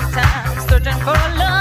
sometimes searching for a love.